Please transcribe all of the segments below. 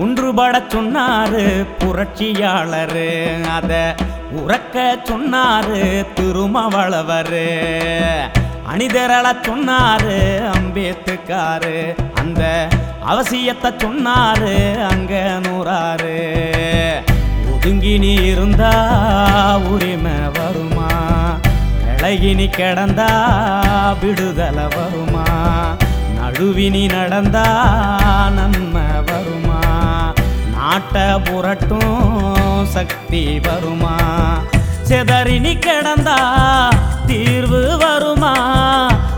ஒன்றுபட சொன்னாரு புரட்சியாளர். அத உறக்க சொன்னாரு திருமவளவர். அணிதரள சொன்னாரு அம்பேத்துக்காரு அந்த அவசியத்தை சொன்னாரு அங்க நூறாரு ஒதுங்கி நீ இருந்தா உரிமை வருமா? விலகி கிடந்தா விடுதலை வருமா? நடுவினி நடந்தா நம்ம புரட்டும் சக்தி வருமா? செதறினி கிடந்தா தீர்வு வருமா?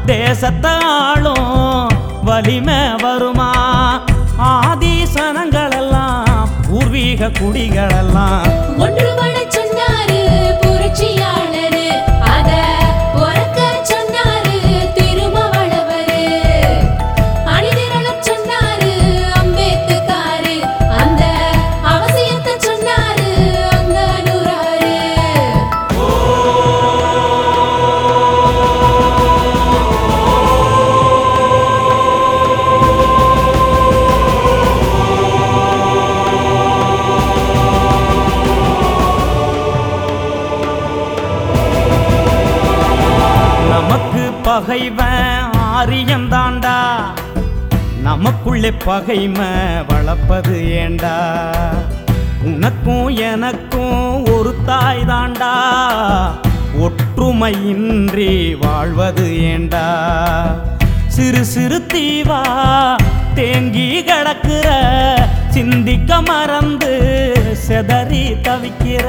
தேசத்தாலும் வலிமை வருமா? ஆதிசனங்களெல்லாம் பூர்வீக குடிகளெல்லாம் ஒன்றுபட பகைவன் ஆரியம் தாண்டா. நமக்குள்ளே பகைமை வளர்ப்பது ஏண்டா? உனக்கும் எனக்கும் ஒரு தாய் தாண்டா. ஒற்றுமையின்றி வாழ்வது ஏண்டா? சிறு சிறு தீவா தேங்கி கிடக்கிற சிந்திக்க மறந்து செதறி தவிக்கிற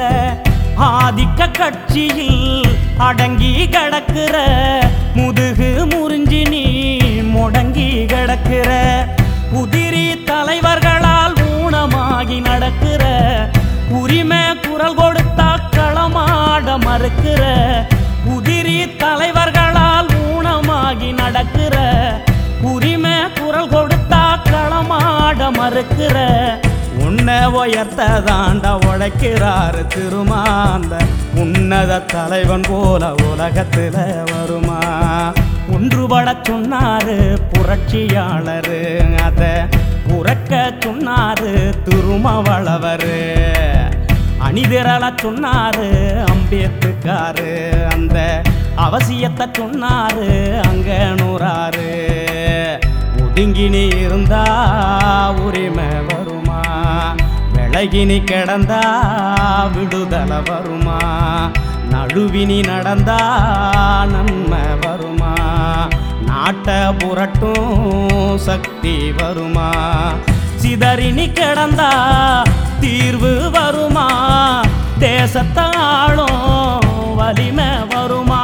ஆதிக்க கட்சியில் அடங்கி கிடக்கிற. முதுகு முறிஞ்சி நீ முடங்கி கிடக்கிற. உதிரி தலைவர்களால் ஊனமாகி நடக்கிற. உரிமை குரல் கொடுத்தா களமாட மறுக்கிற. உதிரி தலைவர்களால் ஊனமாகி நடக்கிற. உரிமை குரல் கொடுத்தா களமாட மறுக்கிற. உயர்த்த தாண்ட உழைக்கிறாரு திருமாந்த. உன்னத தலைவன் போல உலகத்தில் வருமா? ஒன்றுபட சொன்னாரு புரட்சியாளரு. அத புறக்க சொன்னாரு திருமவளவரு. அணிதிரள சொன்னாரு அம்பேத்துக்காரு அந்த அவசியத்தை சொன்னாரு அங்க நூறாரு ஒதுங்கி நீ இருந்தா உரிமை வரும். அழகினி நீ கிடந்தா விடுதலை வருமா? நழுவினி நடந்தா நன்மை வருமா? நாட்டை புரட்டும் சக்தி வருமா? சிதறினி நீ கிடந்தா தீர்வு வருமா? தேசத்தாளும் வலிமை வருமா?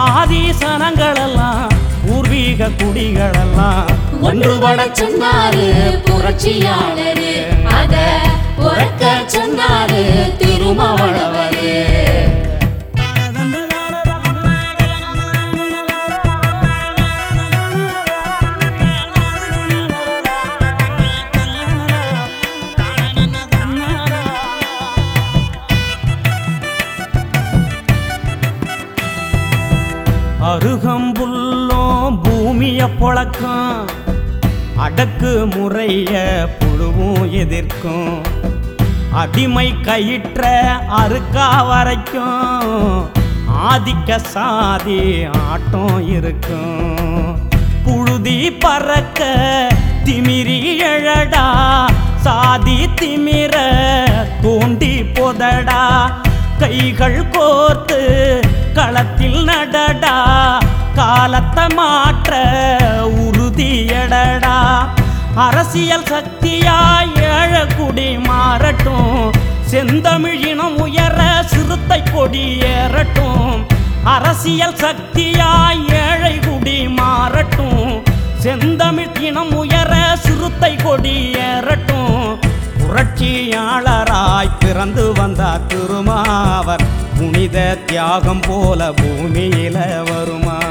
ஆதிசனங்களெல்லாம் பூர்வீக குடிகளெல்லாம் ஒன்றுபட சொன்னாரு புரட்சியாளரு. அத உறக்க சொன்னாரு திருமாவளவரு. அருகம்புல்லோ பூமிய பொழக்கம். அடக்கு முறைய புழுவும் எதிர்க்கும். அடிமை கயிற்ற அறுக்கா வரைக்கும். ஆதிக்க சாதி ஆட்டம் இருக்கும். புழுதி பறக்க திமிரி எழடா. சாதி திமிர தோண்டி புதடா. கைகள் கோர்த்து களத்தில் நடடா. காலத்தை மாற்ற உறுதியடடா. அரசியல் சக்தியாய் ஏழக்குடி மாறட்டும். செந்தமிழினம் உயர சிறுத்தை கொடி ஏறட்டும். அரசியல் சக்தியாய் ஏழை குடி மாறட்டும். செந்தமிழ் இனம் உயர சிறுத்தை கொடி ஏறட்டும். புரட்சியாளராய் பிறந்து வந்தார் திருமாவர். புனித தியாகம் போல பூமியில வருமா?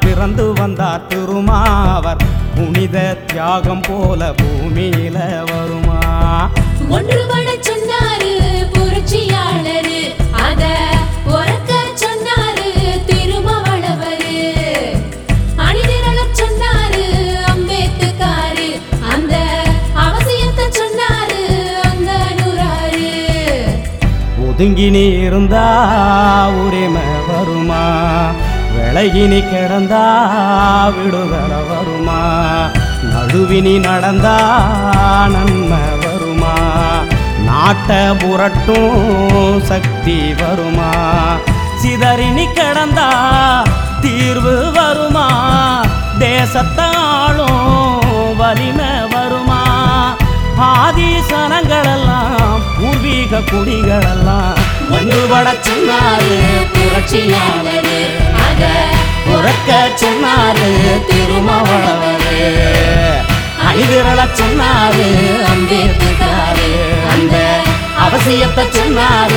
பிறந்து வந்தார் திருமாவர். புனித தியாகம் போல பூமியில வருமா? ஒன்றுபட சொன்னாரு புரட்சியாளரு. அத உறக்க சொன்னாரு திருமவளவரு. அணிதிரள சொன்னாரு இருந்தா உரிமை வருமா? விலகினி கிடந்தா விடுதலை வருமா? நழுவி நடந்தா நன்மை வருமா? நாட்டை புரட்டும் சக்தி வருமா? சிதறினி கிடந்தா தீர்வு வருமா? தேசத்தாலும் வலிமை வருமா? ஆதிசனங்களெல்லாம் பூர்வீக குடிகளெல்லாம் ஒன்றுபட சொன்னாரு புரட்சியாளரு அத உறக்க சொன்னாரு திருமாவளவரு. அணிதிரள சொன்னாரு அம்பேத்கராரு. அந்த அவசியத்தை சொன்னாரு